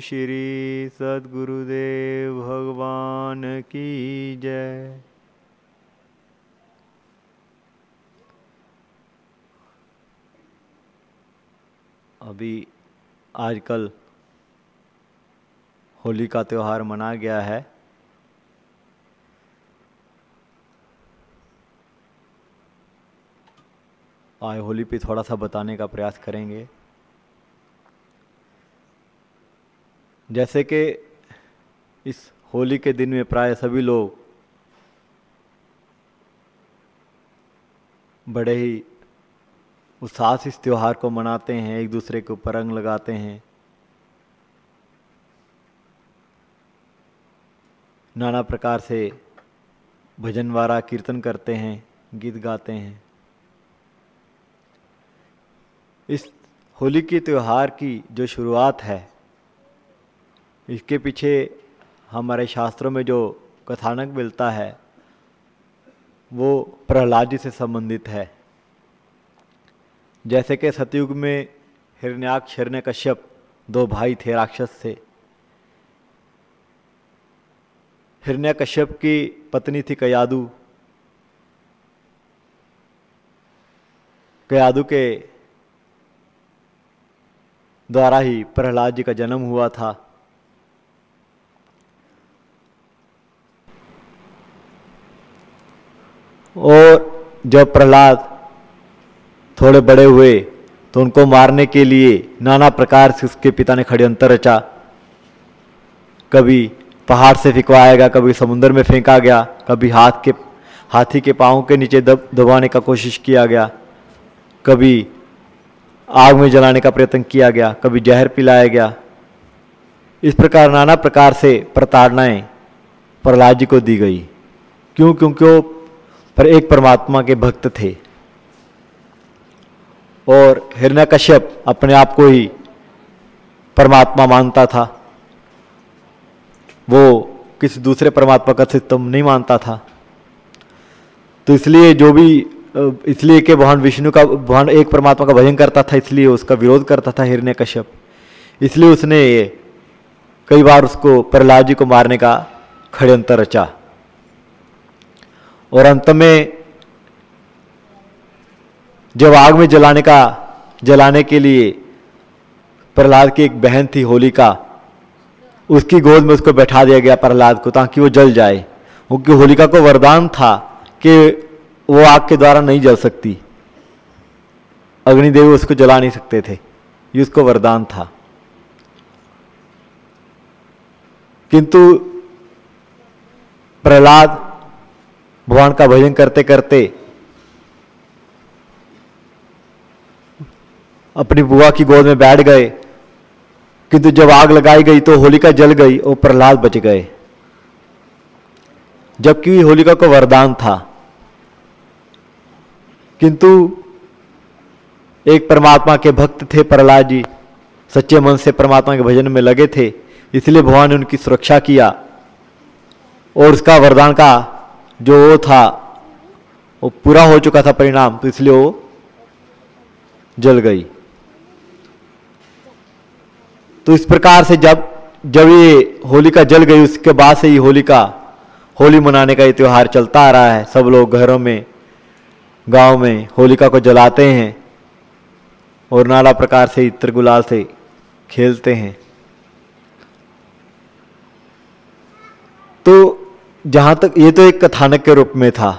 شری ست گرودیو بھگوان کی جے ابھی آج کل ہولی کا تیوہار منا گیا ہے آئے ہولی پہ تھوڑا سا بتانے کا پریاس کریں گے جیسے کہ اس ہولی کے دن میں پرائے سبھی لوگ بڑے ہی اتساہ اس تیوہار کو مناتے ہیں، ایک دوسرے کے اوپر رنگ لگاتے ہیں۔ نانا پرکار سے بھجن وارا کیرتن کرتے ہیں، گیت گاتے ہیں۔ اس ہولی کے تیوہار کی جو شروعات ہے اس کے پیچھے ہمارے شاستروں میں جو کتھانک ملتا ہے، وہ پرہلاد جی سے سبندت ہے۔ جیسے کہ ستیوگ میں ہرنیاک شرن کشیپ دو بھائی تھے راکشس سے۔ ہرنیہ کشیپ کی پتنی تھی قیادو قیادو کے دوارا ہی پرہلاد جی کا جنم ہوا تھا۔ اور جب پرہلاد تھوڑے بڑے ہوئے تو ان کو مارنے کے لیے نانا پرکار سے اس کے پتا نے کھڑے انتر رچا۔ کبھی پہاڑ سے پھینکوایا گیا، کبھی سمندر میں پھینکا گیا، کبھی ہاتھ کے ہاتھی کے پاؤں کے نیچے دب دبانے کا کوشش کیا گیا۔ کبھی آگ میں جلانے کا پریتن کیا گیا، کبھی زہر پلایا گیا۔ اس پرکار نانا پرکار سے پرتاڑنائیں پرہلاد جی کو دی گئی۔ کیوں؟ کیونکہ وہ پر ایک پرماتما کے بھکت تھے۔ اور ہرنا کشپ اپنے آپ کو ہی پرماتما مانتا تھا۔ وہ کسی دوسرے پرماتما کا سسٹم نہیں مانتا تھا۔ تو اس لیے جو بھی، اس لیے کہ بھگوان وشنو کا، بھگوان ایک پرماتما کا بھجن کرتا تھا، اس لیے اس کا ورودھ کرتا تھا ہرنے کشپ اس لیے اس نے کئی بار اس کو پرلاد جی کو مارنے کا کھڑ رچا۔ اور انت میں جب آگ میں جلانے کا، جلانے کے لیے پرہلاد کی ایک بہن تھی ہولی کا، اس کی گود میں اس کو بیٹھا دیا گیا پرہلاد کو تاکہ وہ جل جائے۔ کیونکہ ہولیکا کو وردان تھا کہ وہ آگ کے دوارا نہیں جل سکتی۔ اگنی دیو اس کو جلا نہیں سکتے تھے۔ یہ اس کو وردان تھا۔ کنتو پرہلاد بھگوان کا بھجن کرتے کرتے اپنی بوا کی گود میں بیٹھ گئے۔ کنتو جب آگ لگائی گئی تو ہولیکا جل گئی اور پرہلاد بچ گئے۔ جبکہ ہولیکا کو وردان تھا۔ کنتو ایک پرماتما کے بھکت تھے، پرہلاد جی سچے من سے پرماتما کے بھجن میں لگے تھے۔ اس لیے بھگوان نے ان کی سرکشا کیا اور اس کا وردان کا جو وہ تھا، وہ پورا ہو چکا تھا پرینام تو اس لیے وہ جل گئی۔ تو اس پرکار سے جب جب یہ ہولیکا جل گئی، اس کے بعد سے یہ ہولیکا ہولی منانے کا یہ تیوہار چلتا آ رہا ہے۔ سب لوگ گھروں میں، گاؤں میں ہولیکا کو جلاتے ہیں اور نالا پرکار سے عطر گلال سے کھیلتے ہیں۔ تو جہاں تک یہ تو ایک کتھانک کے روپ میں تھا۔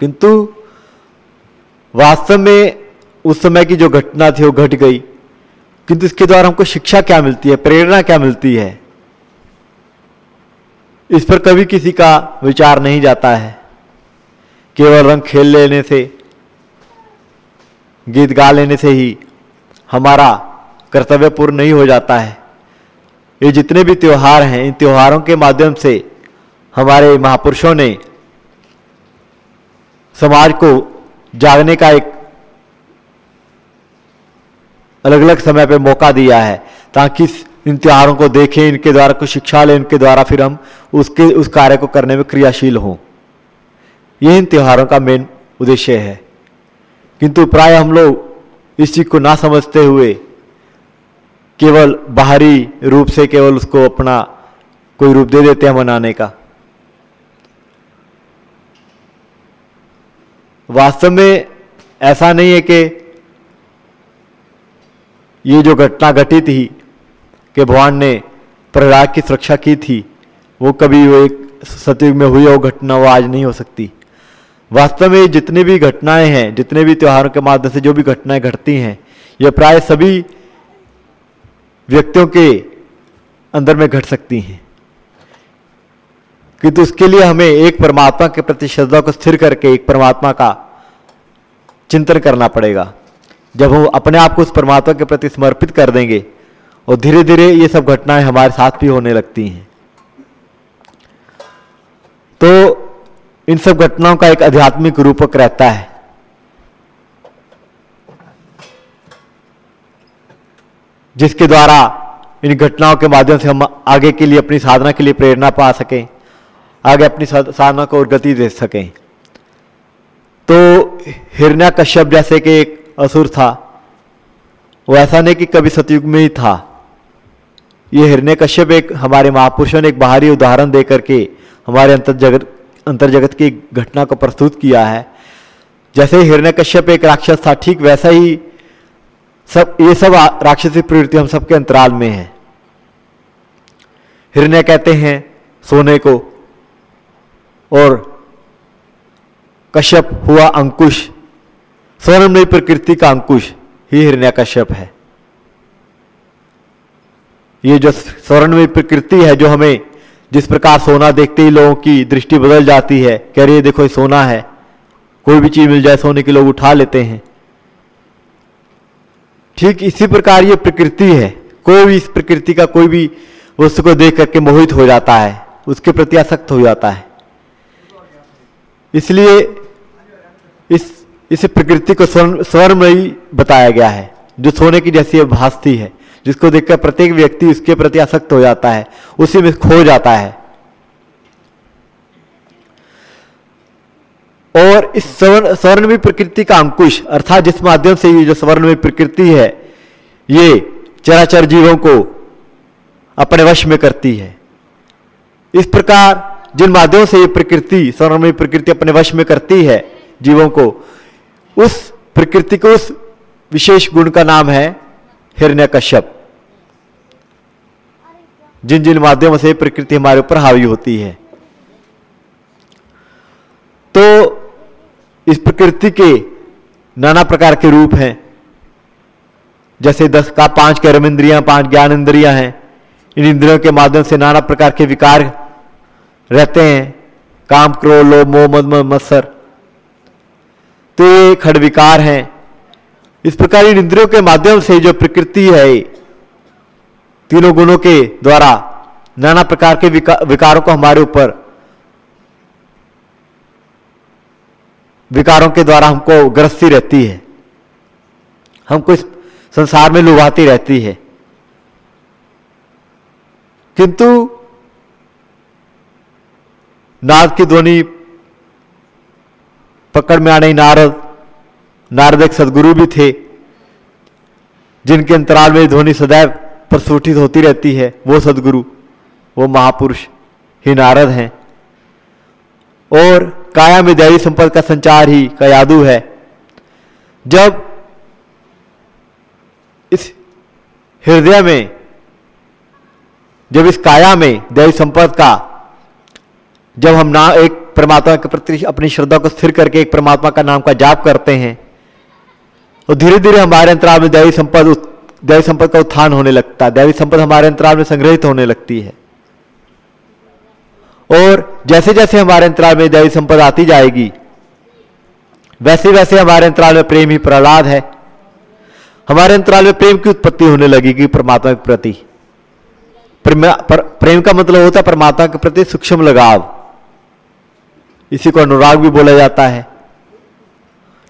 کنتو، واستو میں اس سمے کی جو گھٹنا تھی وہ گھٹ گئی۔ کنتو، اس کے دوارا ہم کو شکشا کیا ملتی ہے؟ پریرنا کیا ملتی ہے؟ اس پر کبھی کسی کا وچار نہیں جاتا ہے۔ کیول رنگ کھیل لینے سے، گیت گا لینے سے ہی ہمارا کرتویہ پور نہیں ہو جاتا ہے۔ یہ جتنے بھی تیوہار ہیں، ان تیوہاروں کے مادھیم سے ہمارے مہاپرشوں نے سماج کو جاگنے کا ایک الگ الگ سمے پہ موقع دیا ہے تاکہ ان تیوہاروں کو دیکھیں، ان کے دوارا کچھ شکشا لیں، ان کے دوارا پھر ہم اس کے، اس کاریہ کو کرنے میں کریاشیل ہوں۔ یہ ان تیوہاروں کا مین ادیشیہ ہے۔ کنتو پرائے ہم لوگ اس چیز کو نہ سمجھتے ہوئے کیول باہری روپ سے کیول اس کو اپنا کوئی روپ دے دیتے ہیں منانے کا۔ واستو میں ایسا نہیں ہے کہ یہ جو گھٹنا گھٹی تھی کہ بھگوان نے پرہراگ کی سرکشا کی تھی، وہ کبھی وہ ایک ستیگ میں ہوئی وہ گھٹنا وہ آج نہیں ہو سکتی۔ واستو میں جتنی بھی گھٹنائیں ہیں، جتنے بھی تیوہاروں کے مادھیم سے جو بھی گھٹنائیں گھٹتی ہیں یہ پرائے سبھی ویقتیوں کے اندر میں گھٹ سکتی ہیں۔ کہ تو اس کے لیے ہمیں ایک پرماتما کے پرتی شردا کو ستھر کر کے ایک پرماتما کا چنتن کرنا پڑے گا۔ جب ہم اپنے آپ کو اس پرماتما کے پرتی سمرپت کر دیں گے اور دھیرے دھیرے یہ سب گھٹنائیں ہمارے ساتھ بھی ہونے لگتی ہیں۔ تو ان سب گھٹناؤں کا ایک آدھیاتمک روپک رہتا ہے۔ جس کے دوارا ان گھٹناؤں کے مادھیم سے ہم آگے کے لیے، اپنی سادھنا کے لیے پریرنا پا سکیں۔ آگے اپنی سادھنا کو اور گتی دے سکیں۔ تو ہرنیا کشپ جیسے کہ ایک اسر تھا، وہ ایسا نہیں کہ کبھی ستیگ میں ہی تھا۔ یہ ہرنیا کشپ ایک ہمارے مہاپرشوں نے ایک باہری ادھارن دے کر کے ہمارے انتر جگت انتر جگت کی گھٹنا کو پرستت کیا ہے۔ جیسے ہرنیہ کشپ ایک راکشس تھا، ٹھیک ویسا ہی سب یہ سب راکشسی پروتی ہم سب کے انترال میں ہے ہرنیہ کہتے ہیں سونے کو اور کشپ ہوا انکش۔ سورمئی پرکرتی کا انکش، ہی ہرنیا کشپ ہے۔ یہ جو سورنمئی پرکرتی ہے جو ہمیں جس پرکار سونا دیکھتے ہی لوگوں کی درشٹی بدل جاتی ہے، کہہ رہی ہے، دیکھو، یہ سونا ہے۔ کوئی بھی چیز مل جائے، سونے کے لوگ اٹھا لیتے ہیں۔ ٹھیک، اسی پرکار یہ پرکرتی ہے۔ کوئی بھی اس پرکرتی کا کوئی بھی اس کو دیکھ کر کے موہت ہو جاتا ہے۔ اس کے پرتی آسکت ہو جاتا ہے۔ اس لیے اس اسے پرکرتی کو سورمئی بتایا گیا ہے، جو سونے کی جیسی بھاستی ہے، جس کو دیکھ کر پرتیک ویکتی اس کے پرتی آسکت ہو جاتا ہے، اسی میں کھو جاتا ہے۔ اور اس سورنمئی پرکرتی کا انکش ارتھات جس مادھیم سے یہ جو سورنمئی پرکرتی ہے، یہ چراچر جیووں کو اپنے وش میں کرتی ہے۔ اس پرکار جن مادیوں سے یہ پرکرتی سورنمنی پرکرتی اپنے وش میں کرتی ہے جیووں کو، اس پرکرتی کو اس وشیش گن کا نام ہے ہرنیہ کشپ۔ جن جن مادھیوں سے پرکرتی ہمارے اوپر حاوی ہوتی ہے۔ تو اس پرکرتی کے نانا پرکار کے روپ ہیں۔ جیسے دس کا پانچ کرم اندریاں پانچ گیان اندریاں ہیں۔ ان اندریوں کے مادھیم سے نانا پرکار کے وکار رہتے ہیں۔ کام کرو لو محمد مسر تو یہ کھڑ ہڑوکار ہیں۔ اس پرکار ان اندروں کے مادھیم سے جو پرکرتی ہے، تینوں گنوں کے دوارا نانا پرکار کے وکاروں کو ہمارے اوپر، وکاروں کے دوارا ہم کو گرستی رہتی ہے۔ ہم کو اس سنسار میں لبھاتی رہتی ہے۔ کنتو ناد کی دھونی پکڑ میں آنے نارد نارد ایک سدگرو بھی تھے، جن کے انترال میں دھونی سدیو پرسوٹھت ہوتی رہتی ہے، وہ سدگرو، وہ مہاپرش ہی نارد ہیں۔ اور کایا میں دیوی سمپت کا سنچار ہی کا یادو ہے۔ جب اس ہردیہ میں، جب اس کایا میں دیوی سمپت کا جب ہم نہ ایک پرماتما کے پرتی اپنی شردھا کو ستھر کر کے ایک پرماتما کا نام کا جاپ کرتے ہیں اور دھیرے دھیرے ہمارے انترال میں دیوی سمپد دیوی سمپد کا اتھان ہونے لگتا ہے۔ دیوی سمپد ہمارے انترال میں سنگرہت ہونے لگتی ہے۔ اور جیسے جیسے ہمارے انترال میں دیوی سمپد آتی جائے گی، ویسے ویسے ہمارے انترال میں پریم ہی پرہلاد ہے۔ ہمارے انترال میں پریم کی اتپتی ہونے لگے گی پرماتما کے پرتی۔ پریم کا مطلب ہوتا ہے پرماتما کے پرتی سوکشم لگاؤ۔ اسی کو انوراگ بھی بولا جاتا ہے۔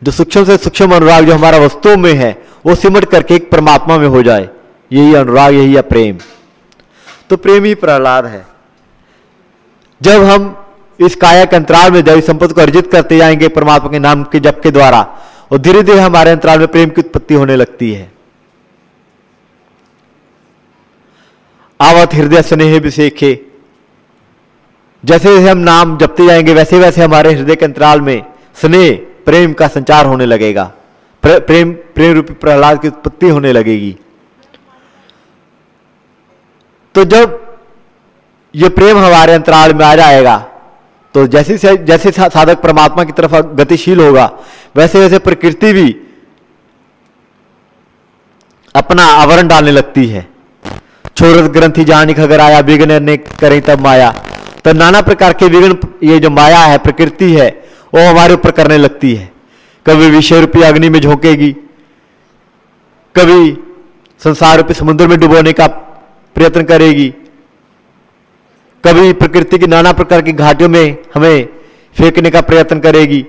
جو سکشم سے سکشم انوراگ جو ہمارا وستو میں ہے، وہ سمٹ کر کے ایک پرماتما میں ہو جائے۔ یہی انوراگ، یہی ہے پریم۔ تو پریم ہی پرہلاد ہے۔ جب ہم اس کایا کے انترال میں دیوی سمپت کو ارجت کرتے جائیں گے پرماتما کے نام کے جب کے دوارا، اور دھیرے دھیرے ہمارے انترال میں پریم کی اتپتی ہونے لگتی ہے۔ آوت ہردیہ سنیہ بھی سیکھے۔ جیسے جیسے ہم نام جپتے جائیں گے، ویسے ویسے ہمارے ہردے کے انترال میں سنے پریم کا سنچار ہونے لگے گا۔ پریم پریم روپی پرہلاد کی اتپتی ہونے لگے گی۔ تو جب یہ پریم ہمارے انترال میں آ جائے گا، تو جیسے جیسے سادھک پرماتما کی طرف گتی شیل ہوگا، ویسے ویسے پرکرتی بھی اپنا آورن ڈالنے لگتی ہے۔ چھوڑت گرنتھی جانی اگر آیا، بگنر نے کریں تب مایا۔ تو نانا پرکار کے وگن یہ جو مایا ہے، پرکرتی ہے، وہ ہمارے اوپر کرنے لگتی ہے۔ کبھی وشے روپی اگنی میں جھونکے گی۔ کبھی سنسار روپی سمندر میں ڈبونے کا پریتن کرے گی۔ کبھی پرکرتی کی نانا پرکار کی گھاٹیوں میں ہمیں پھینکنے کا پریتن کرے گی۔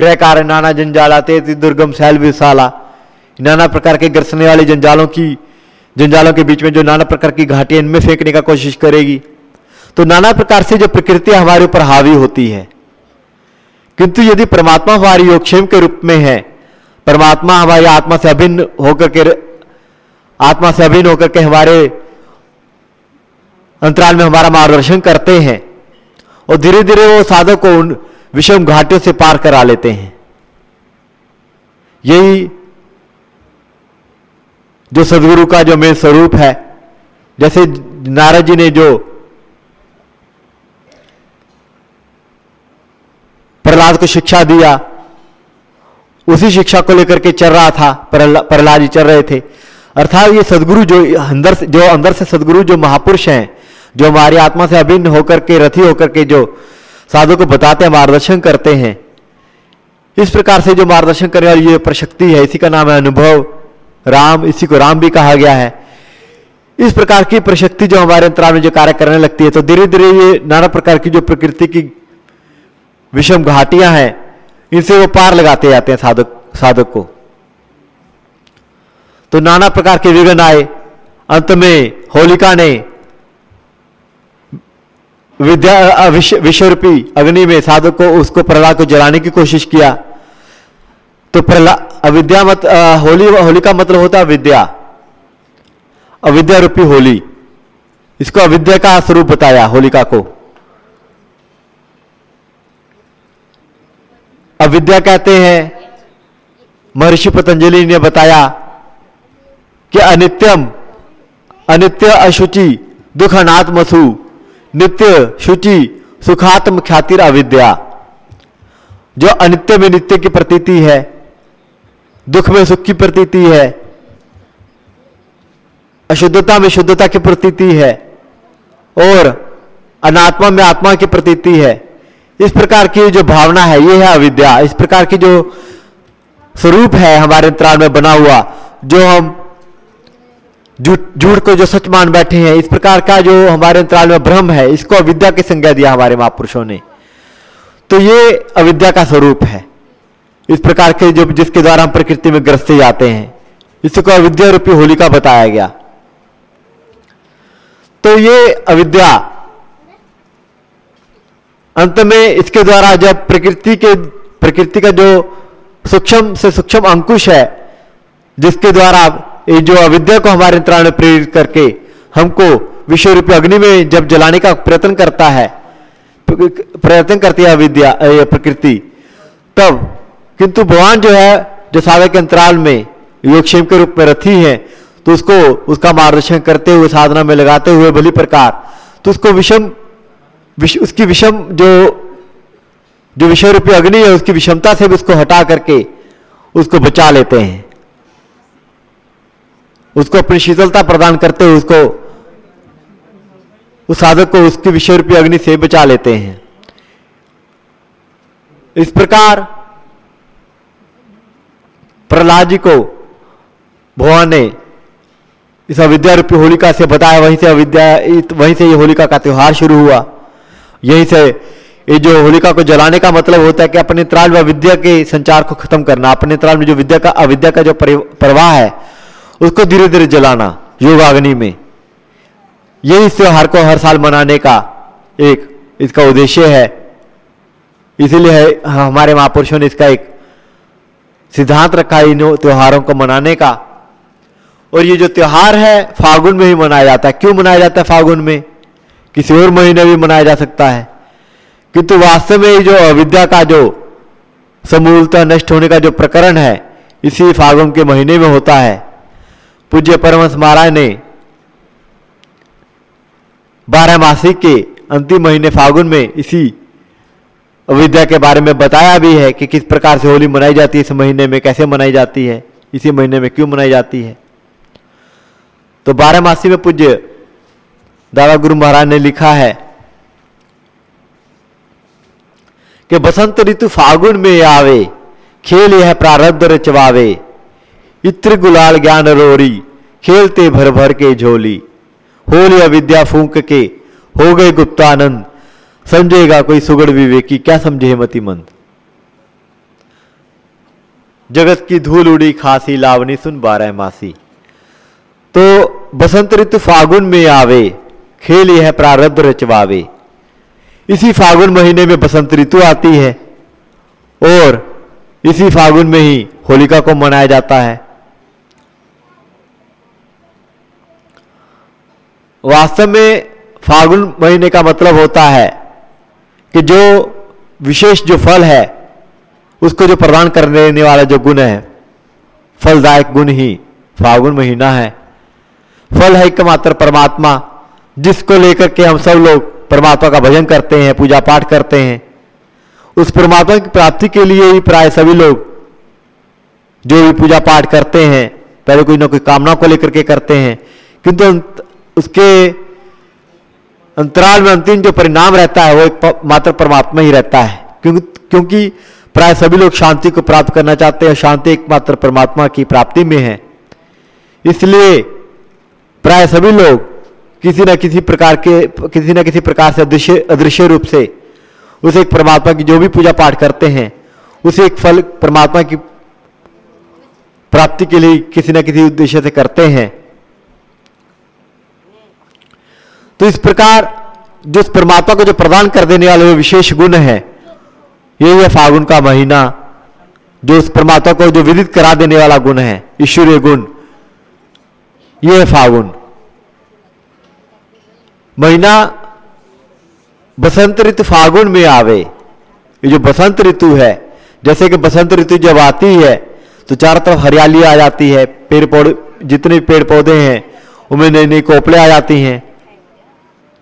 گرہ کار نانا جنجالا تیتی درگم سیل وسالا۔ نانا پرکار کے گرسنے والے جنجالوں کی جنجالوں کے بیچ میں جو نانا پرکار کی گھاٹیاں ان میں پھینکنے کا کوشش کرے گی، تو نانا پرکار سے جو پرکرتیاں ہمارے اوپر حاوی ہوتی ہے۔ کنتو یدی پرماتما ہماری یوگشیم کے روپ میں ہے، پرماتما ہماری آتما سے ابھن ہو کر کے، آتما سے ابھن ہو کر کے ہمارے انترال میں ہمارا مارگدرشن کرتے ہیں۔ اور دھیرے دھیرے وہ سادھک کو ان وشم گھاٹوں سے پار کرا لیتے ہیں۔ یہی جو سدگرو کا جو میں سوروپ ہے، جیسے نارد جی نے جو پرلاد کو شکشا دیا، اسی شکشا کو لے کر کے چر رہا تھا پرلاد جی چل رہے تھے۔ ارتھات یہ سدگرو جو اندر سے، جو اندر سے سدگرو جو مہاپرش ہیں، جو ہماری آتما سے ابھن ہو کر کے، رتھی ہو کر کے جو سادھو کو بتاتے ہیں، مارگدرشن کرتے ہیں۔ اس پرکار سے جو مارگدرشن کرنے والی جو پرشکتی ہے، اسی کا نام ہے انوبھو۔ رام، اسی کو رام بھی کہا گیا ہے۔ اس پرکار کی پرشکتی جو ہمارے انترال میں جو کاریہ کرنے لگتی ہے، تو دھیرے دھیرے یہ نانا پرکار کی جو پرکرتی کی وشم گھاٹیاں ہیں، ان سے وہ پار لگاتے جاتے ہیں سادھک سادھک کو۔ تو نانا پرکار کے وگن آئے، انت میں ہولکا نے وشورپی اگنی میں سادھک کو اس کو پرلا کو جلانے کی کوشش کیا۔ تو پرلا اودیا مت ہولی ہولی کا مطلب ہوتا ہے ودیا اودیا روپی ہولی اس کو اودیا کا سوروپ بتایا ہولیکا کو اودیا کہتے ہیں مہرشی پتنجلی نے بتایا کہ انتم انتیہ اشوچی دکھ اناتمسو نتیہ شوچی سکھاتم کھاتر اودیا جو انتیہ میں نتیہ کی پرتیتی ہے دکھ میں سکھ کی پرتیتی ہے۔ اشدھتا میں شدھتا کی پرتیتی ہے۔ اور اناتما میں آتما کی پرتیتی ہے۔ اس پرکار کی جو بھاونا ہے، یہ ہے اودیا۔ اس پرکار کی جو سروپ ہے ہمارے انترال میں بنا ہوا، جو ہم جھوٹ کو جو سچ مان بیٹھے ہیں، اس پرکار کا جو ہمارے انترال میں برہم ہے، اس کو اودیا کی سنگیا دیا ہمارے مہاپرشوں نے۔ تو یہ اودیا کا سوروپ ہے۔ اس پرکار کے جب جس کے دوارا ہم پرکرتی میں گرستے جاتے ہیں۔ اس کو اودیا روپی ہولیکا بتایا گیا۔ تو یہ اودیا انت میں اس کے دوارا جب پرکرتی کے پرکرتی کا جو سوکشم سے سوکشم انکش ہے، جس کے دوارا یہ جو اودیا کو ہمارے انترا میں پریرت کر کے ہم کو وشو روپی اگنی میں جب جلانے کا پریتن کرتا ہے، پریتن کرتی ہے اودیا پرکرتی۔ تب کنتو بھگوان جو ہے، جو سادہ کے انترال میں یوگشیم کے روپ میں رتھی ہیں، تو اس کو، اس کا مارگدرشن کرتے ہوئے، سادھنا میں لگاتے ہوئے بھلی پرکار۔ تو اس کو وشم اس کی وشم جو جو وشے روپی اگنی ہے، اس کی وشمتا سے بھی اس کو ہٹا کر کے اس کو بچا لیتے ہیں۔ اس کو اپنی شیتلتا پردان کرتے ہوئے اس کو، اس سادھک کو اس کی وشے روپی اگنی سے بچا لیتے ہیں۔ اس پرکار پرلاد جی کو بھگوان نے اس اودیا روپی ہولیکا سے بتایا وہیں سے اودیا وہیں سے یہ ہولیکا کا تیوہار شروع ہوا یہیں سے یہ جو ہولیکا کو جلانے کا مطلب ہوتا ہے کہ اپنے ترال و ودیا کے سنچار کو ختم کرنا اپنے ترال میں جو ودیا کا اودیا کا جو پرواہ ہے اس کو دھیرے دھیرے جلانا یوگاگنی میں یہی اس تیوہار کو ہر سال منانے کا ایک اس کا ادیشیہ ہے اسی لیے ہمارے مہاپرشوں نے اس کا ایک سدھانت رکھا ہے ان تیوہاروں کو منانے کا۔ اور یہ جو تیوہار ہے فاگن میں ہی منایا جاتا ہے۔ کیوں منایا جاتا ہے فاگن میں؟ کسی اور مہینے بھی منایا جا سکتا ہے۔ کنتو واستو میں جو اودیا کا جو سمولتا نشٹ ہونے کا جو پرکرن ہے، اسی فاگن کے مہینے میں ہوتا ہے۔ پوجیہ پرمس مہاراج نے بارہ ماسی کے انتم مہینے فاگن میں اسی ودیا کے بارے میں بتایا بھی ہے کہ کس پرکار سے ہولی منائی جاتی ہے، اس مہینے میں کیسے منائی جاتی ہے، اسی مہینے میں کیوں منائی جاتی ہے۔ تو بارہ ماسی میں پوجیہ دادا گرو مہاراج نے لکھا ہے کہ بسنت ریتو فاگن میں آوے، کھیل یہ پراربد رچواوے اتر گلال گیان روری، کھیلتے بھر بھر کے جھولی۔ ہولی اودیا پھونک کے ہو گئے گپتانند۔ سمجھے گا کوئی سگڑ وویکی کیا سمجھے متی مند؟ جگت کی دھول اڑی کھاسی، لاونی سن بارہ ماسی۔ تو بسنت رتو فاگن میں آوے، کھیل یہ پراربھ رچواوے۔ اسی فاگن مہینے میں بسنت رتو آتی ہے۔ اور اسی فاگن میں ہی ہولیکا کو منایا جاتا ہے۔ واستو میں فاگن مہینے کا مطلب ہوتا ہے کہ جو وشیش جو فل ہے، اس کو جو پردان کر دینے والا جو گن ہے، پھل گن ہی فاگن مہینہ ہے۔ فل ہے کماتر پرماتما، جس کو لے کر کے ہم سب لوگ پرماتما کا بھجن کرتے ہیں، پوجا پاٹ کرتے ہیں۔ اس پرماتما کی پراپتی کے لیے ہی پرائے سبھی لوگ جو بھی پوجا پاٹ کرتے ہیں، پہلے کوئی نہ کوئی کامنا کو لے کر کے کرتے ہیں۔ کیونکہ اس کے انترال میں انتم جو پرینام رہتا ہے وہ ایک ماتر پرماتما ہی رہتا ہے کیونکہ پرائے سبھی لوگ شانتی کو پراپت کرنا چاہتے ہیں شانتی ایک ماتر پرماتما کی پراپتی میں ہے اس لیے پرائے سبھی لوگ کسی نہ کسی پرکار کے کسی نہ کسی پرکار سے ادرشیہ ادرشیہ روپ سے اس ایک پرماتما کی جو بھی پوجا پاٹ کرتے ہیں اسے ایک فل پرماتما کی پراپتی کے لیے کسی نہ کسی ادیشیہ سے کرتے ہیں تو اس پرکار جو اس پرماتما کو جو پردان کر دینے والے وہ وشیش گن ہے یہ ہے فاگن کا مہینہ، جو اس پرماتما کو جو ودت کرا دینے والا گن ہے ایشوریہ گن، یہ ہے فاگن۔ مہینہ بسنت رتو فاگن میں آوے۔ یہ جو بسنت رتو ہے، جیسے کہ بسنت رتو جب آتی ہے، تو چاروں طرف ہریالی آ جاتی ہے، پیڑ پودے جتنے پیڑ پودے ہیں، ان میں نئی نئی کوپلیں آ جاتی ہیں۔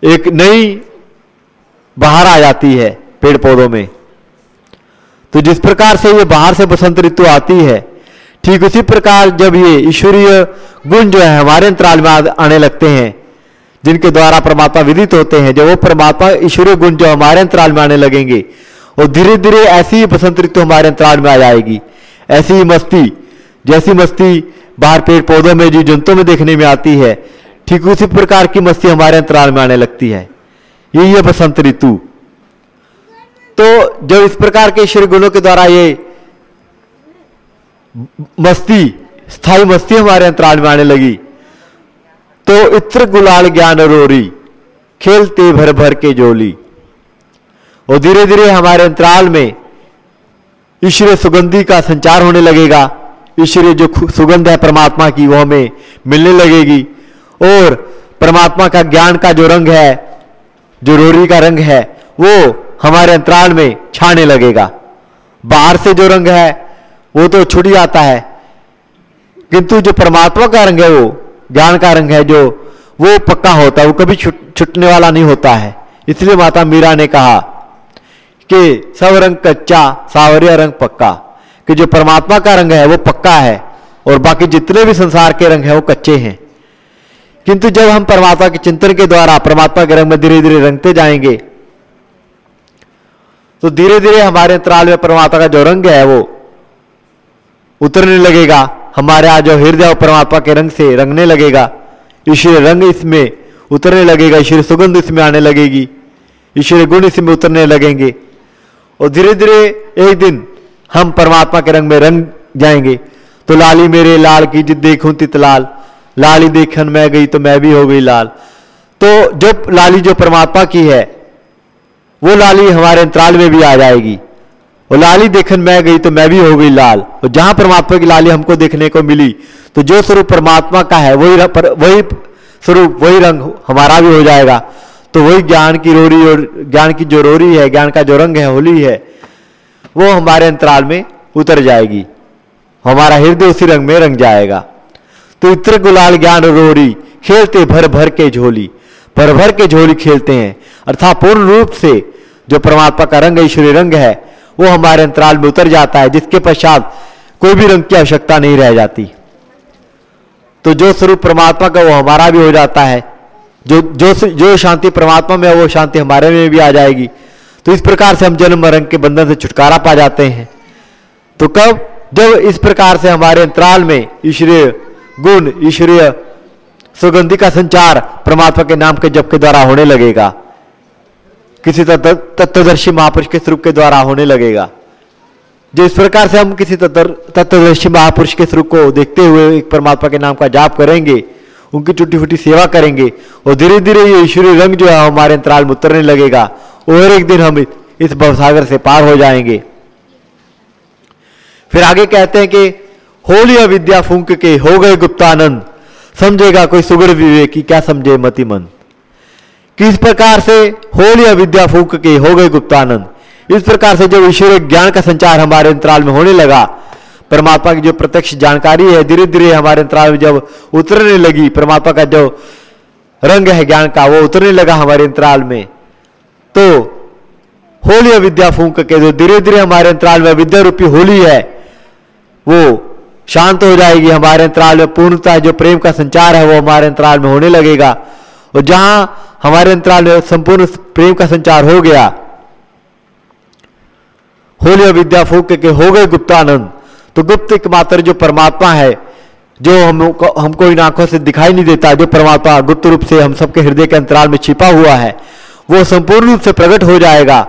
ایک نئی بہار آ جاتی ہے پیڑ پودوں میں۔ تو جس پرکار سے یہ باہر سے بسنت رتو آتی ہے، ٹھیک اسی پرکار جب یہ ایشوریہ گن جو ہے ہمارے انترال میں آنے لگتے ہیں، جن کے دوارا پرماتما ودت ہوتے ہیں، جب وہ پرماتما ایشوریہ گن جو ہمارے انترال میں آنے لگیں گے، اور دھیرے دھیرے ایسی بسنت رتو ہمارے انترال میں آ جائے گی۔ ایسی مستی، جیسی مستی باہر پیڑ پودوں میں جی جنتوں میں دیکھنے میں آتی ہے ٹھیک اسی پرکار کی مستی ہمارے انترال میں آنے لگتی ہے۔ یہی ہے بسنت ریتو تو جب اس پرکار کے شری گنوں کے دوارا یہ مستی استھائی مستی ہمارے انترال میں آنے لگی، تو اتر گلال گیان روری کھیلتے بھر بھر کے جولی۔ اور دھیرے دھیرے ہمارے انترال میں ایشور سگندھی کا سنچار ہونے لگے گا۔ ایشور جو سگندھ ہے، پرماتما کی، وہ ہمیں ملنے لگے گی۔ اور پرماتما کا گیان کا جو رنگ ہے، جو روری کا رنگ ہے، وہ ہمارے انترال میں چھانے لگے گا۔ باہر سے جو رنگ ہے، وہ تو چھٹ جاتا ہے۔ کنتو جو پرماتما کا رنگ ہے، وہ گیان کا رنگ ہے، جو وہ پکا ہوتا ہے، وہ کبھی چھٹنے والا نہیں ہوتا ہے۔ اس لیے ماتا میرا نے کہا کہ سب رنگ کچا، ساوریا رنگ پکا۔ کہ جو پرماتما کا رنگ ہے، وہ پکا ہے۔ اور باقی جتنے بھی سنسار کے رنگ ہیں، وہ کچے ہیں۔ کنت جب ہم پرماتا کے چنتن کے دوارا پرماتما کے رنگ میں دھیرے دھیرے رنگتے جائیں گے، تو دھیرے دھیرے ہمارے ترال میں پرماتا کا جو رنگ ہے وہ اترنے لگے گا۔ ہمارے یہاں جو ہردمات کے رنگ سے رنگنے لگے گا۔ ایشور رنگ اس میں اترنے لگے گا ایشور سگند اس میں آنے لگے گیشور گن اس میں اترنے لگیں گے۔ اور دھیرے دھیرے ایک دن ہم پرماتما کے رنگ میں رنگ جائیں گے۔ تو لالی میرے لال کی جت دیکھوں تیت لال لالی دیکھن میں گئی تو میں بھی ہو گئی لال۔ تو جو لالی جو پرماتما کی ہے وہ لالی ہمارے انترال میں بھی آ جائے گی۔ وہ لالی دیکھن میں گئی تو میں بھی ہو گئی لال۔ اور جہاں پرماتما کی لالی ہم کو دیکھنے کو ملی تو جو سوروپ پرماتما کا ہے وہی پر, وہی سوروپ وہی رنگ ہمارا بھی ہو جائے گا۔ تو وہی گیان کی روری اور گیان کی جو روری ہے گیان کا جو رنگ ہے ہولی ہے وہ ہمارے انترال میں اتر جائے گی۔ ہمارا ہردے اسی رنگ میں رنگ جائے گا۔ تو اتر گلال جان روری کھیلتے بھر بھر کے جھولی۔ بھر بھر کے جھولی کھیلتے ہیں۔ ارتھا پورن روپ سے جو پرماتما کا رنگ ایشوری رنگ ہے، وہ ہمارے انترال میں اتر جاتا ہے، جس کے پشچات کوئی بھی رنگ کی آوشکتا نہیں رہ جاتی۔ تو جو سوروپ پرماتما کا، وہ ہمارا بھی ہو جاتا ہے۔ جو جو جو شانتی پرماتما میں ہے، وہ شانتی ہمارے میں بھی آ جائے گی۔ تو اس پرکار سے ہم جنم مرنگ کے بندھن سے چھٹکارا پا جاتے ہیں۔ تو کب؟ جب اس پرکار سے ہمارے انترال میں ایشوریہ گن ایشوریہ سگندھی کا سنچار پرماتما کے نام کے جب کے دوارا ہونے لگے گا۔ کسی تتوشی مہاپرش کے سروپ کے دوارا ہونے لگے گا۔ جو اس پرکار سے ہم کسی تتوشی مہاپرش کے سروپ کو دیکھتے ہوئے ایک پرماتما کے نام کا جاپ کریں گے، ان کی چھوٹی چھوٹی سیوا کریں گے، اور دھیرے دھیرے یہ ایشوری رنگ جو ہے ہمارے انترال میں اترنے لگے گا۔ اور ایک دن ہم اس بھوساگر سے پار ہو جائیں گے۔ پھر آگے کہتے ہیں کہ ہولی ودیا فونک کے ہو گئے گپتانند سمجھے گا کوئی سگڑ وویکی کیا سمجھے متی من کس پرکار سے ہولی ودیا فونک کے ہو گئے گپتانند اس پرکار سے جب ایشور جان کا سنچار ہمارے انترال میں ہونے لگا پرماتما کی جو پرتکش جانکاری ہے دھیرے دھیرے ہمارے انترال میں جب اترنے لگی پرماتما کا جو رنگ ہے جان کا وہ اترنے لگا ہمارے انترال میں تو ہولی ودیا فونک کے جو دھیرے دھیرے ہمارے انترال میں ودیا روپی ہولی ہے وہ شانت ہو جائے گی، ہمارے انترال میں پورنتا جو پریم کا سنچار ہے، وہ ہمارے انترال میں ہونے لگے گا۔ اور جہاں ہمارے انترال میں سمپورن پریم کا سنچار ہو گیا ہولی ودیا فوک کے ہو گئے گپتانند۔ تو گپت ایک ماتر جو پرماتما ہے، جو ہم کو ان آنکھوں سے دکھائی نہیں دیتا، جو پرماتما گپت روپ سے ہم سب کے ہردے کے انترال میں چھپا ہوا ہے، وہ سمپورن روپ سے پرگٹ ہو جائے گا۔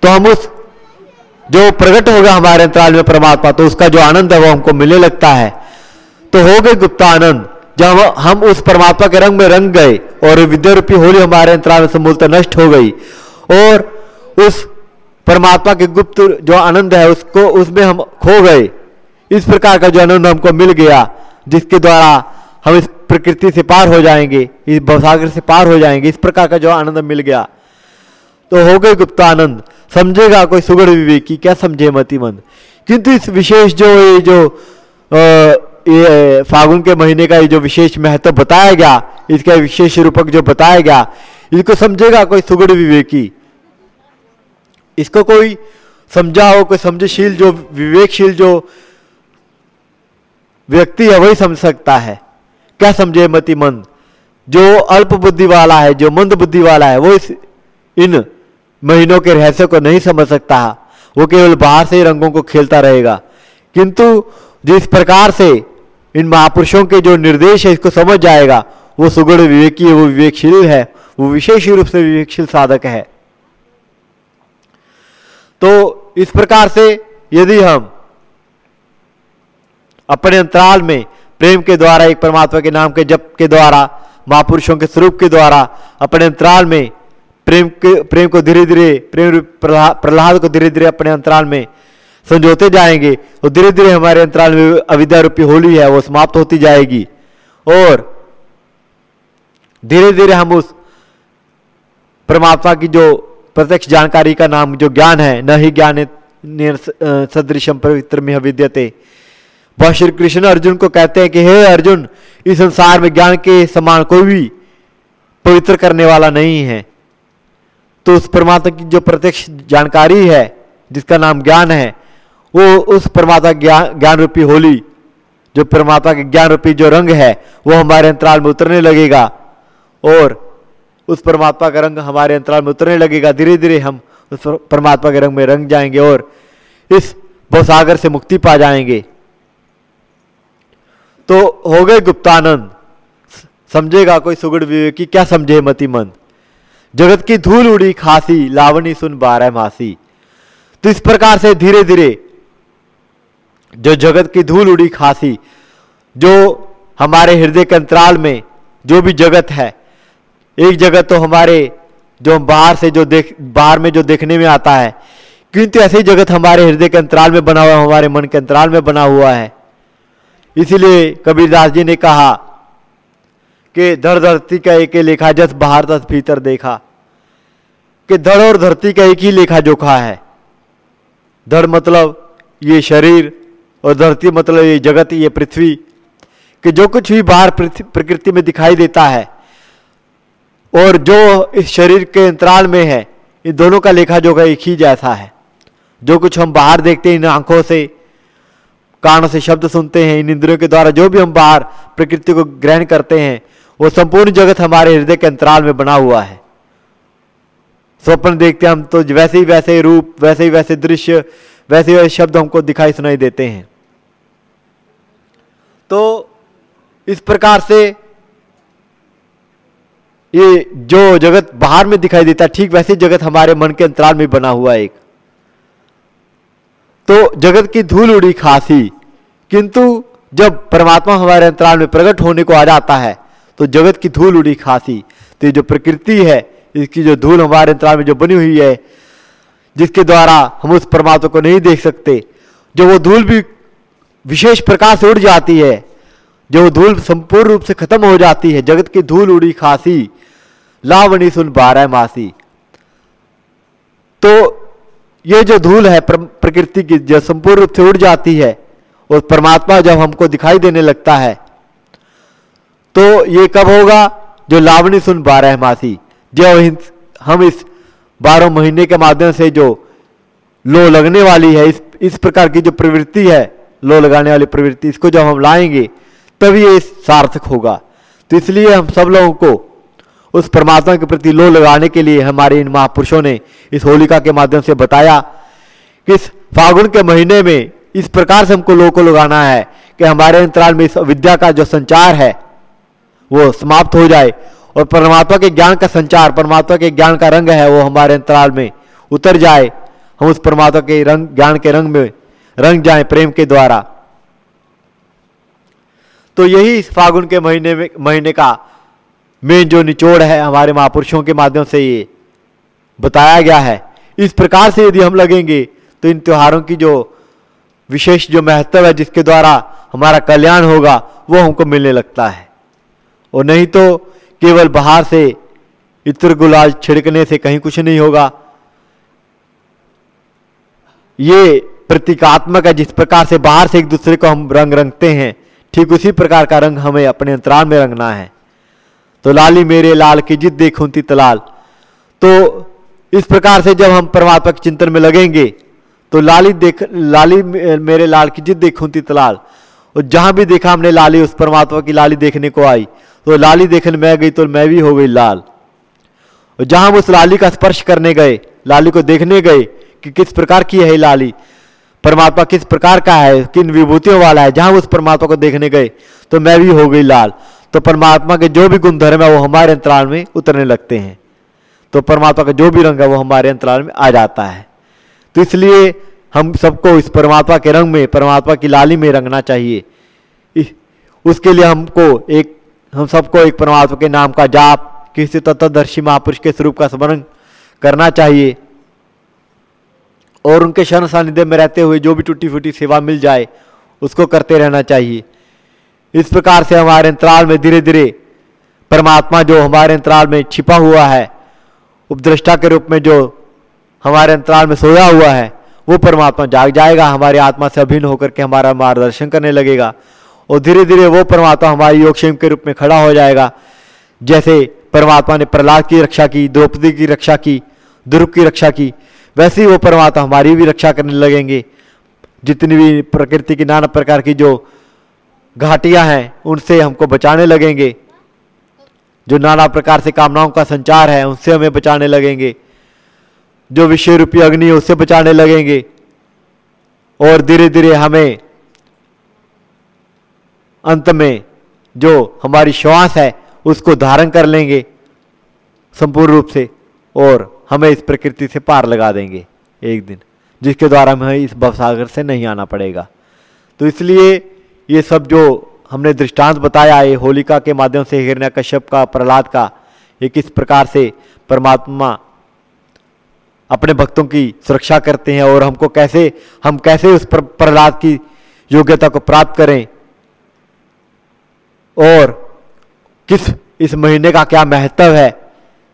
تو ہم اس جو پرگٹ ہوگا ہمارے انترال میں پرماتما، تو اس کا جو آنند ہے وہ ہم کو ملنے لگتا ہے۔ تو ہو گئے گپتا آنند، جب ہم اس پرماتما کے رنگ میں رنگ گئے اور ودیا روپی ہولی ہمارے انترال میں سمولتا نشٹ ہو گئی اور اس پرماتما کے گپت جو آنند ہے اس کو، اس میں ہم کھو گئے۔ اس پرکار کا جو آنند ہم کو مل گیا، جس کے دوارا ہم اس پرکرتی سے پار ہو جائیں گے، اس بھوساگر سے پار ہو جائیں گے، اس پرکار کا جو آنند مل گیا۔ تو ہو گئے گپتا آنند۔ سمجھے گا کوئی سگڑ وویکی کیا سمجھے متی مند کنتو اس وشیش جو یہ جو فاگن کے مہینے کا یہ جو وشیش مہتو بتایا گیا اس کا وشیش روپک جو بتایا گیا اس کو سمجھے گا کوئی سگڑ وویکی اس کو کوئی سمجھا ہو کوئی سمجھ شیل جو وویک شیل جو ویکتی ہے وہی سمجھ سکتا ہے کیا سمجھے متی مند جو الپ بدھی والا ہے جو مند بدھی والا ہے وہ اس ان مہینوں کے رہسیہ کو نہیں سمجھ سکتا۔ وہ کیول باہر سے ہی رنگوں کو کھیلتا رہے گا۔ کنتو جس پرکار سے ان مہاپرشوں کے جو نردیش ہے اس کو سمجھ جائے گا، وہ سگڑ وویکی ہے، وہ وویک شیل ہے، وہ وشیش روپ سے وویکشیل سادھک ہے۔ تو اس پرکار سے یدی ہم اپنے انترال میں پریم کے دوارا، ایک پرماتما کے نام کے جپ کے دوارا، مہاپرشوں کے سروپ کے دوارا، اپنے انترال میں پریم پریم کو دھیرے دھیرے پریم پرہلاد کو دھیرے دھیرے اپنے انترال میں سمجھوتے جائیں گے اور دھیرے دھیرے ہمارے انترال میں اودیا روپی ہولی ہے وہ سماپت ہوتی جائے گی اور دھیرے دھیرے ہم اس پرماتما کی جو پرتکش جانکاری کا نام جو گیان ہے نہ ہی گیان سدرشم پوتر ودیتے وہ شری کرشن ارجن کو کہتے ہیں کہ ہے ارجن اس سنسار میں گیان کے سمان کوئی بھی پوتر کرنے والا نہیں ہے تو اس پرماتما کی جو پرتکش جانکاری ہے، جس کا نام گیان ہے، وہ اس پرماتما گیان روپی ہولی۔ جو پرماتما کے گیان روپی جو رنگ ہے، وہ ہمارے انترال میں اترنے لگے گا۔ اور اس پرماتما کا رنگ ہمارے انترال میں اترنے لگے گا۔ دھیرے دھیرے ہم اس پرماتما کے رنگ میں رنگ جائیں گے اور اس بوساگر سے مکتی پا جائیں گے۔ تو ہو گئے گپتانند۔ سمجھے گا کوئی سگڑ وویکی کیا سمجھے متی مند؟ جگت کی دھول اڑی کھاسی لاونی سن بارہ ماسی تو اس پرکار سے دھیرے دھیرے جو جگت کی دھول اڑی کھاسی جو ہمارے ہردے کے انترال میں جو بھی جگت ہے ایک جگت تو ہمارے جو باہر سے جو دیکھ باہر میں جو دیکھنے میں آتا ہے کہ دھر دھرتی کا ایک لکھا جس بہار تس بھیتر دیکھا۔ کہ دھڑ اور دھرتی کا ایک ہی لکھا جوکھا ہے۔ دھڑ مطلب یہ شریر اور دھرتی مطلب یہ جگت، یہ پرتھوی۔ کہ جو کچھ بھی باہر پرکرتی میں دکھائی دیتا ہے۔ اور جو اس شریر کے انترال میں ہے ان دونوں کا لکھا جوکھا ایک ہی جیسا ہے۔ جو کچھ ہم باہر دیکھتے ہیں، ان آنکھوں سے، کانوں سے شبد سنتے ہیں، ان اندروں کے دوارا جو بھی ہم باہر پرکرتی کو گرہن کرتے ہیں وہ سمپورن جگت ہمارے ہردے کے انترال میں بنا ہوا ہے۔ سوپن دیکھتے ہم تو ویسے ہی ویسے ہی روپ، ویسے ہی ویسے درشیہ ویسے ہی ویسے شبد ہم کو دکھائی سنائی دیتے ہیں۔ تو اس پرکار سے یہ جو جگت باہر میں دکھائی دیتا ہے، ٹھیک ویسے جگت ہمارے من کے انترال میں بنا ہوا ایک۔ تو جگت کی دھول اڑی خاصی کنتو جب پرماتما ہمارے انترال میں پرگٹ ہونے کو آ جاتا ہے تو جگت کی دھول اڑی کھانسی تو یہ جو پرکرتی ہے، اس کی جو دھول ہمارے انتظار میں جو بنی ہوئی ہے، جس کے دوارا ہم اس پرماتم کو نہیں دیکھ سکتے، جو وہ دھول بھی وشیش پرکار سے اڑ جاتی ہے، جو وہ دھول سمپور روپ سے ختم ہو جاتی ہے، جگت کی دھول اڑی کھانسی لاونی سن بارہ ماسی۔ تو یہ جو دھول ہے پرکرتی کی جو سمپور روپ سے اڑ جاتی ہے، اور پرماتما جب ہم کو دکھائی دینے لگتا ہے تو یہ کب ہوگا؟ جو لاونی سن بارہ ماسی، جو ہم اس بارہ مہینے کے مادھیم سے جو لو لگنے والی ہے، اس اس پرکار کی جو پروتی ہے، لو لگانے والی پروتی اس کو جب ہم لائیں گے تب یہ سارتھک ہوگا۔ تو اس لیے ہم سب لوگوں کو اس پرماتما کے پرتی لو لگانے کے لیے ہمارے ان مہا پرشوں نے اس ہولیکا کے مادھیم سے بتایا کہ اس فاگن کے مہینے میں اس پرکار سے ہم کو لو کو لگانا ہے کہ ہمارے انترال میں اس ودیا کا جو سنچار ہے وہ سماپت ہو جائے۔ اور پرماتما کے جان کا سنچار، پرماتما کے جان کا رنگ ہے، وہ ہمارے انترال میں اتر جائے۔ ہم اس پرماتما کے رنگ جان کے رنگ میں رنگ جائیں پریم کے دوارا۔ تو یہی فاگن کے مہینے میں، مہینے کا مین جو نچوڑ ہے ہمارے مہاپرشوں کے مادھیم سے یہ بتایا گیا ہے۔ اس پرکار سے یدی ہم لگیں گے، تو ان تیوہاروں کی جو وشیش، جو مہتو ہے، جس کے دوارا ہمارا کلیان ہوگا، وہ ہم کو ملنے لگتا ہے۔ اور نہیں تو کیول بہار سے عطر گلاج چھڑکنے سے کہیں کچھ نہیں ہوگا۔ یہ پرتیکاتمک ہے، جس پرکار سے باہر سے ایک دوسرے کو ہم رنگ رنگتے ہیں، ٹھیک اسی پرکار کا رنگ ہمیں اپنے انتران میں رنگنا ہے۔ تو لالی میرے لال کی جد دیکھونتی تلال۔ تو اس پرکار سے جب ہم پرماتما کے چنتن میں لگیں گے، تو لالی دیکھ، لالی میرے لال کی جد دیکھونتی تلال۔ اور جہاں بھی دیکھا ہم نے لالی، اس پرماتما کی لالی دیکھنے کو آئی۔ تو لالی دیکھنے میں گئی تو میں بھی ہو گئی لال۔ اور جہاں ہم اس لالی کا اسپرش کرنے گئے، لالی کو دیکھنے گئے کہ کس پرکار کی ہے لالی، پرماتما کس پرکار کا ہے، کن وبھوتیوں والا ہے، جہاں اس پرماتما کو دیکھنے گئے تو میں بھی ہو گئی لال۔ تو پرماتما کے جو بھی گن دھرم ہے وہ ہمارے انترال میں اترنے لگتے ہیں۔ تو پرماتما کا جو بھی رنگ ہے وہ ہمارے انترال میں آ جاتا ہے۔ تو اس لیے ہم سب کو اس پرماتما کے رنگ میں، پرماتما کی لالی میں رنگنا چاہیے۔ اس کے لیے ہم کو ایک ہم سب کو ایک پرماتما کے نام کا جاپ، کسی تتدرشی مہاپرش کے سروپ کا سمرن کرنا چاہیے۔ اور ان کے شرن ساندھیہ میں رہتے ہوئے جو بھی ٹوٹی پھوٹی سیوا مل جائے، اس کو کرتے رہنا چاہیے۔ اس پرکار سے ہمارے انترال میں دھیرے دھیرے پرماتما جو ہمارے انترال میں چھپا ہوا ہے، اپدرشٹا کے روپ میں جو ہمارے انترال میں سویا ہوا ہے، وہ پرماتما جاگ جائے گا، ہماری آتما سے ابھین ہو کر کے ہمارا مارگ درشن کرنے لگے گا۔ اور دھیرے دھیرے وہ پرماتما ہمارے یوگشیم کے روپ میں کھڑا ہو جائے گا۔ جیسے پرماتما نے پرلاد کی رکشا کی، دروپدی کی رکشا کی، دروپ کی رکشا کی، ویسے ہی وہ پرماتما ہماری بھی رکشا کرنے لگیں گے۔ جتنی بھی پرکرتی کی نانا پرکار کی جو گھاٹیاں ہیں، ان سے ہم کو بچانے لگیں گے۔ جو نانا پرکار سے کامناؤں کا سنچار ہے، ان سے ہمیں بچانے لگیں گے۔ جو وشے روپی اگنی ہے، اس سے بچانے لگیں گے۔ اور دھیرے دھیرے ہمیں انت میں جو ہماری شواس ہے، اس کو دھارن کر لیں گے سمپور روپ سے اور ہمیں اس پرکرتی سے پار لگا دیں گے ایک دن، جس کے دوارا ہمیں اس بوساگر سے نہیں آنا پڑے گا۔ تو اس لیے یہ سب جو ہم نے درشٹانت بتایا، یہ ہولیکا کے مادھیم سے ہرنا کشپ کا، پرہلاد کا، یہ کس پرکار سے پرماتما اپنے بھکتوں کی سرکشا کرتے ہیں اور ہم کو کیسے، ہم کیسے اس پر پرہلاد کی یوگیتا کو پراپت کریں؟ اور کس اس مہینے کا کیا مہتو ہے؟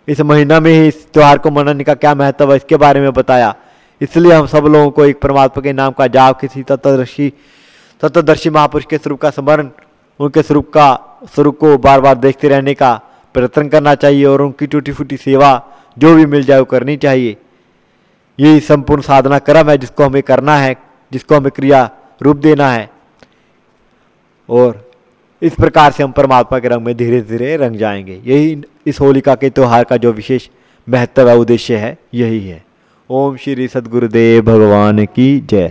اس مہینہ میں ہی اس تیوہار کو منانے کا کیا مہتو ہے؟ اس کے بارے میں بتایا۔ اس لیے ہم سب لوگوں کو ایک پرماتما کے نام کا جاپ کسی تتدرشی تتدرشی مہاپرش کے سروپ کا سمرن ان کے سروپ کا سروپ کو بار بار دیکھتے رہنے کا پریتن کرنا چاہیے اور ان کی ٹوٹی پھوٹی سیوا جو بھی مل جائے وہ کرنی چاہیے۔ یہی سمپورن سادھنا کرم ہے، جس کو ہمیں کرنا ہے، جس کو ہمیں کریا روپ دینا ہے۔ اور اس پرکار سے ہم پرماتما کے رنگ میں دھیرے دھیرے رنگ جائیں گے۔ یہی اس ہولیکا کے تیوہار کا جو وشیش مہتو ادیشیہ ہے، یہی ہے۔ اوم شری سدگردیو بھگوان کی جے۔